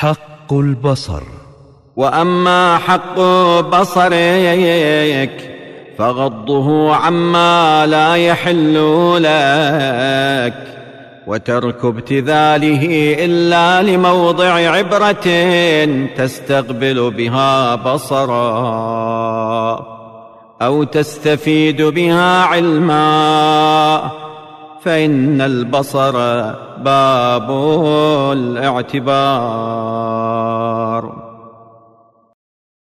حق البصر. وأما حق بصرك فغضه عما لا يحل لك وترك ابتذاله إلا لموضع عبرة تستقبل بها بصرا أو تستفيد بها علما فإن البصر باب الاعتبار